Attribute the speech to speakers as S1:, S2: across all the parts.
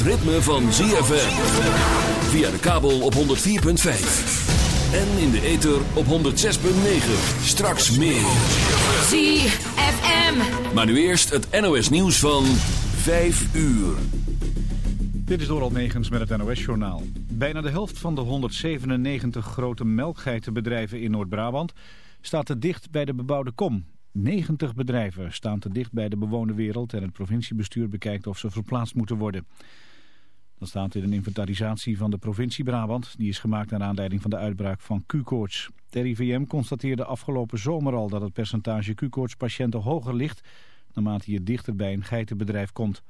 S1: Het ritme van ZFM. Via de kabel op 104.5. En in de ether op 106.9. Straks meer.
S2: ZFM.
S1: Maar nu eerst het NOS nieuws van 5 uur.
S3: Dit is Doral Negens met het NOS-journaal. Bijna de helft van de 197 grote melkgeitenbedrijven in Noord-Brabant staat te dicht bij de bebouwde kom. 90 bedrijven staan te dicht bij de bewoonde wereld en het provinciebestuur bekijkt of ze verplaatst moeten worden. Dat staat in een inventarisatie van de provincie Brabant. Die is gemaakt naar aanleiding van de uitbraak van Q-koorts. De RIVM constateerde afgelopen zomer al dat het percentage Q-koortspatiënten hoger ligt naarmate je dichter bij een geitenbedrijf komt.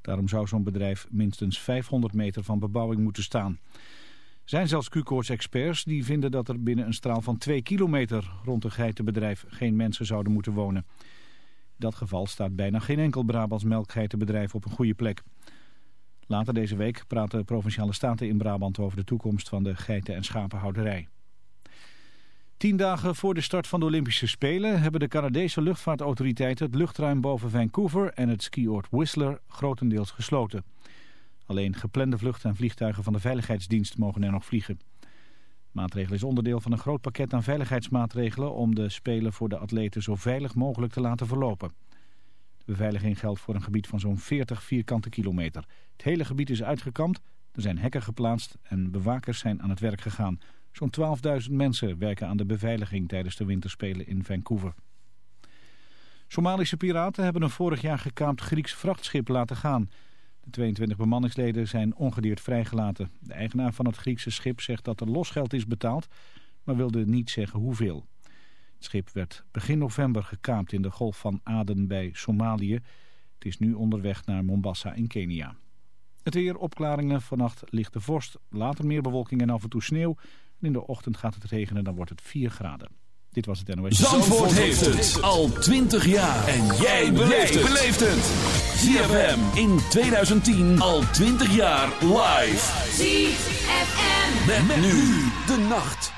S3: Daarom zou zo'n bedrijf minstens 500 meter van bebouwing moeten staan. Er zijn zelfs Q-koorts-experts die vinden dat er binnen een straal van 2 kilometer rond een geitenbedrijf geen mensen zouden moeten wonen. In dat geval staat bijna geen enkel Brabants melkgeitenbedrijf op een goede plek. Later deze week praten provinciale staten in Brabant over de toekomst van de geiten- en schapenhouderij. Tien dagen voor de start van de Olympische Spelen hebben de Canadese luchtvaartautoriteiten het luchtruim boven Vancouver en het skioord Whistler grotendeels gesloten. Alleen geplande vluchten en vliegtuigen van de Veiligheidsdienst mogen er nog vliegen. De maatregel is onderdeel van een groot pakket aan veiligheidsmaatregelen om de Spelen voor de atleten zo veilig mogelijk te laten verlopen. Beveiliging geldt voor een gebied van zo'n 40 vierkante kilometer. Het hele gebied is uitgekampt, er zijn hekken geplaatst en bewakers zijn aan het werk gegaan. Zo'n 12.000 mensen werken aan de beveiliging tijdens de winterspelen in Vancouver. Somalische piraten hebben een vorig jaar gekaapt Grieks vrachtschip laten gaan. De 22 bemanningsleden zijn ongedeerd vrijgelaten. De eigenaar van het Griekse schip zegt dat er losgeld is betaald, maar wilde niet zeggen hoeveel. Het schip werd begin november gekaapt in de Golf van Aden bij Somalië. Het is nu onderweg naar Mombasa in Kenia. Het weer, opklaringen, vannacht lichte vorst, later meer bewolking en af en toe sneeuw. En in de ochtend gaat het regenen, dan wordt het 4 graden. Dit was het NOS.
S1: Zandvoort heeft het al 20 jaar. En jij beleeft het. ZFM in 2010 al 20 jaar live.
S2: ZFM.
S1: Met, met nu de nacht.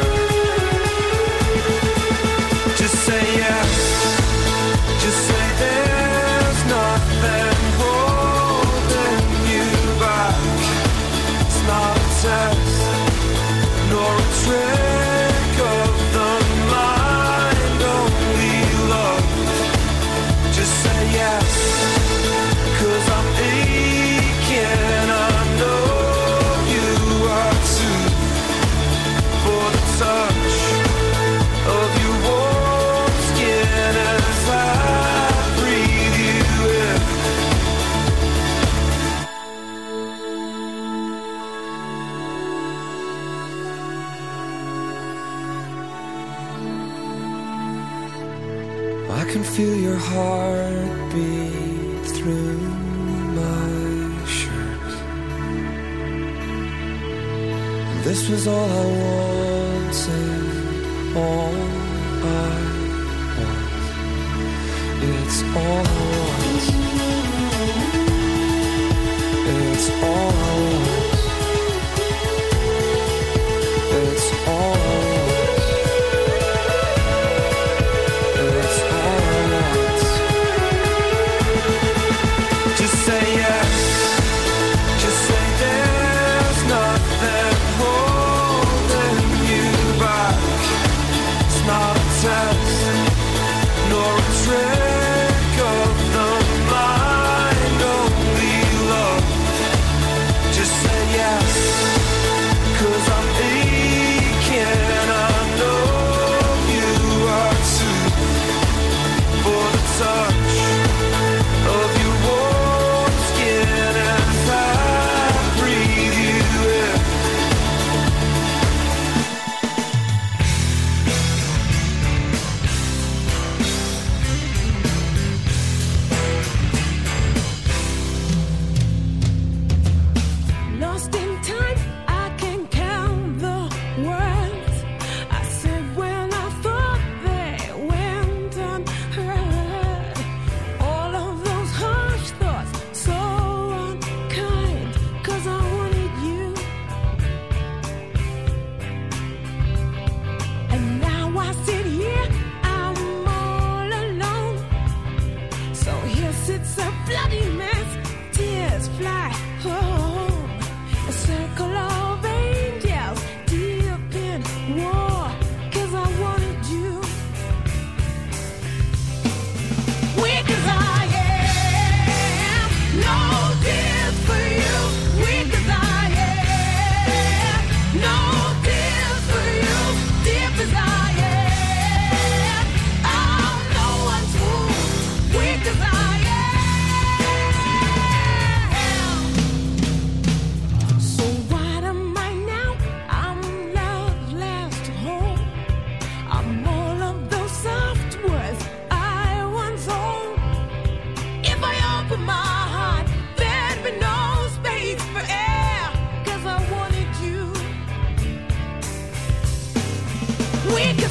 S4: heartbeat through my shirt. This was all I wanted. All
S5: we can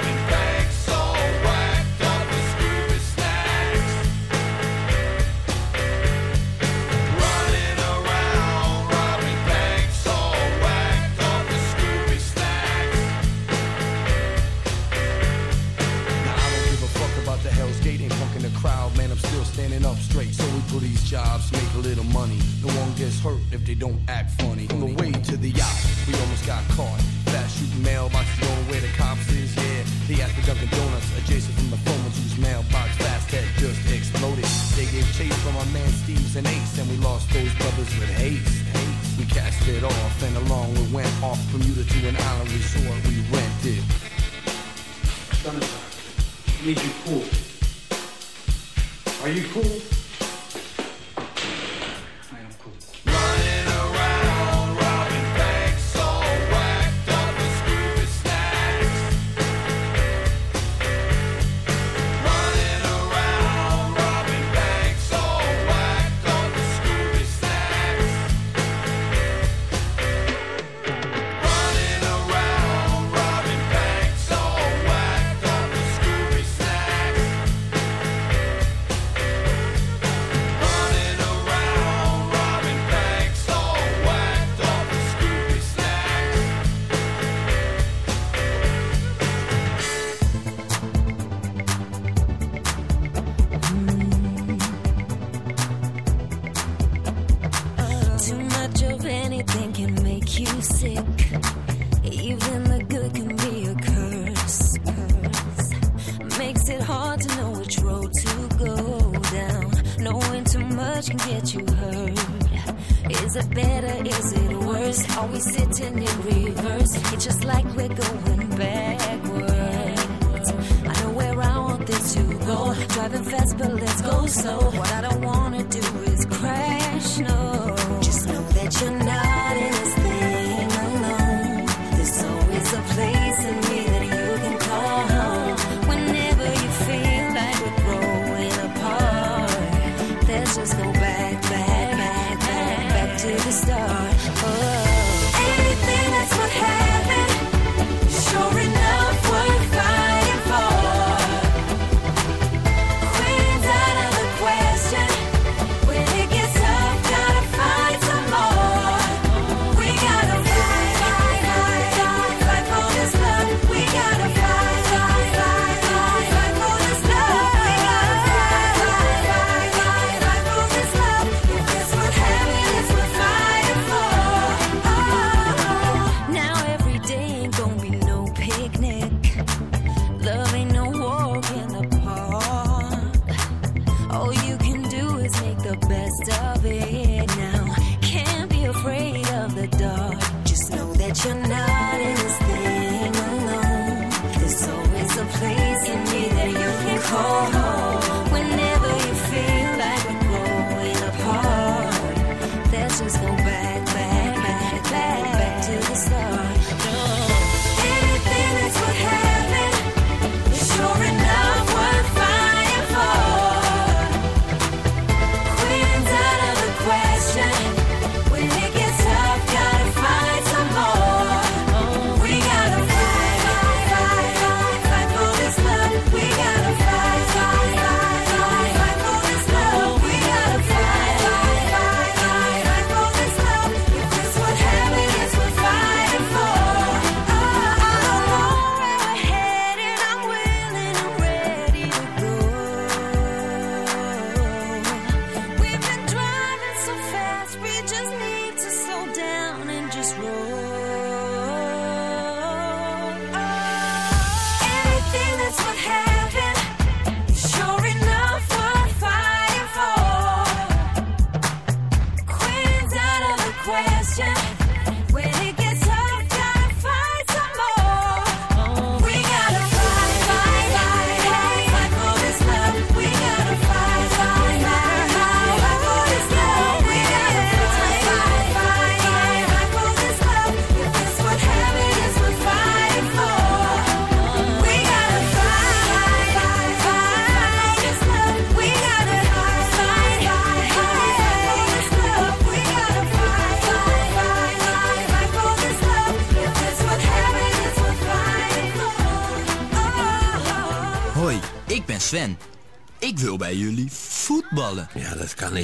S6: jobs, make a little money. No one gets hurt if they don't act funny. On the way to the yacht, we almost got caught. Fast shooting mailboxes going where the cops is, yeah. They asked for Dunkin' Donuts, adjacent from the phone whose mailbox fast had just exploded. They gave chase from our man Steve's and Ace, and we lost those brothers with haste. We cast it off, and along we went off from Bermuda to an island resort we rented.
S7: I need you cool. Are you cool?
S8: Of anything can make you sick. Even the good can be a curse. curse. Makes it hard to know which road to go down. Knowing too much can get you hurt. Is it better? Is it worse? Are we sitting in reverse? It's just like we're going backwards. I know where I want this to go. Driving fast, but let's go slow. What I don't wanna do is crash, no tonight.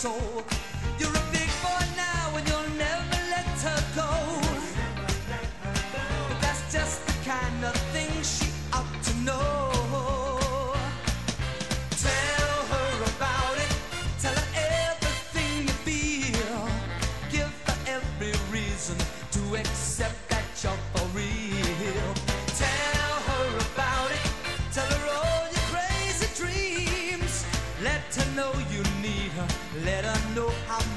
S2: soul.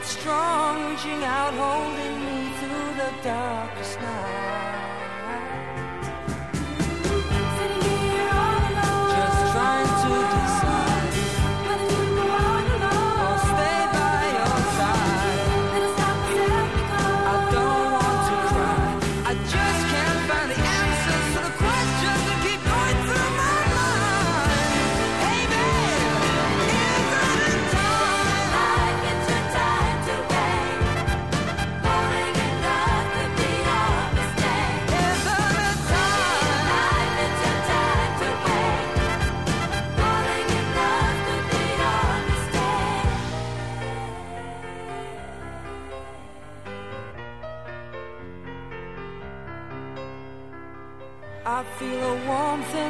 S9: it's strong, reaching out, holding me through the darkest night.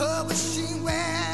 S7: oh, but she went.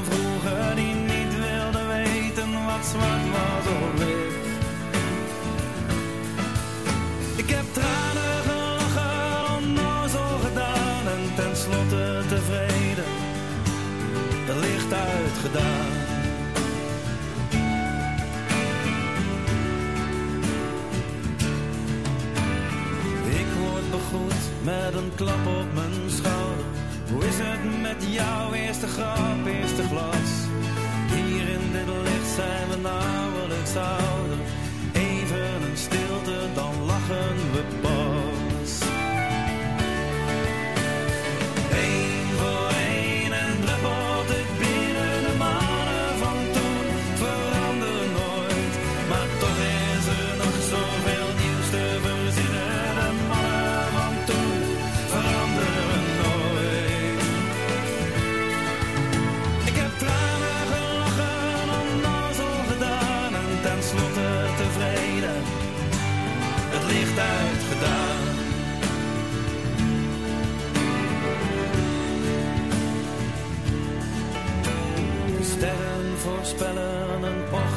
S10: gedaan en tenslotte tevreden, het licht uitgedaan. Ik word begroet met een klap op mijn schouder. Hoe is het met jou? Eerste grap, eerste glas. Hier in dit licht zijn we nauwelijks ouder.